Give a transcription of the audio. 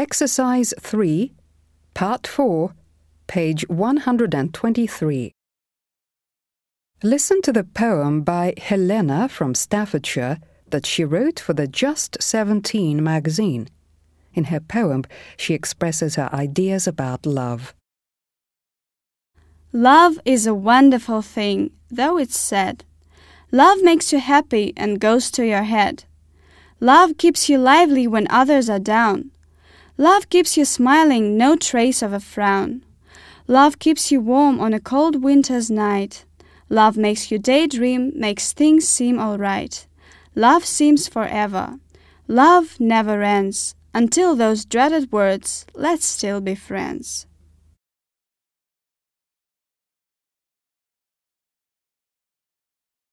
Exercise 3, Part 4, page 123. Listen to the poem by Helena from Staffordshire that she wrote for the Just 17 magazine. In her poem, she expresses her ideas about love. Love is a wonderful thing, though it's sad. Love makes you happy and goes to your head. Love keeps you lively when others are down. Love keeps you smiling, no trace of a frown. Love keeps you warm on a cold winter's night. Love makes you daydream, makes things seem alright. Love seems forever. Love never ends until those dreaded words, let's still be friends.